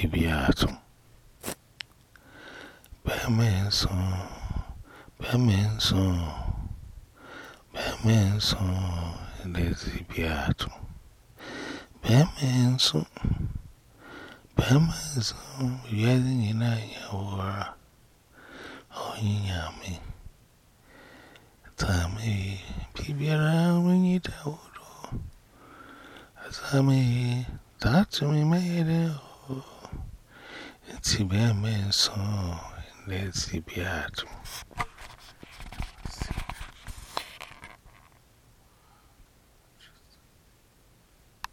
Bibiatum. Bemenson, Bemenson, Bemenson, Lazy Biatum. Bemenson, Bemenson, Yelling in a yawa. Oh, yummy. Tammy, Bibiara, when you tell. Asami, that's me made it. It's a man, so let's see, Beatum.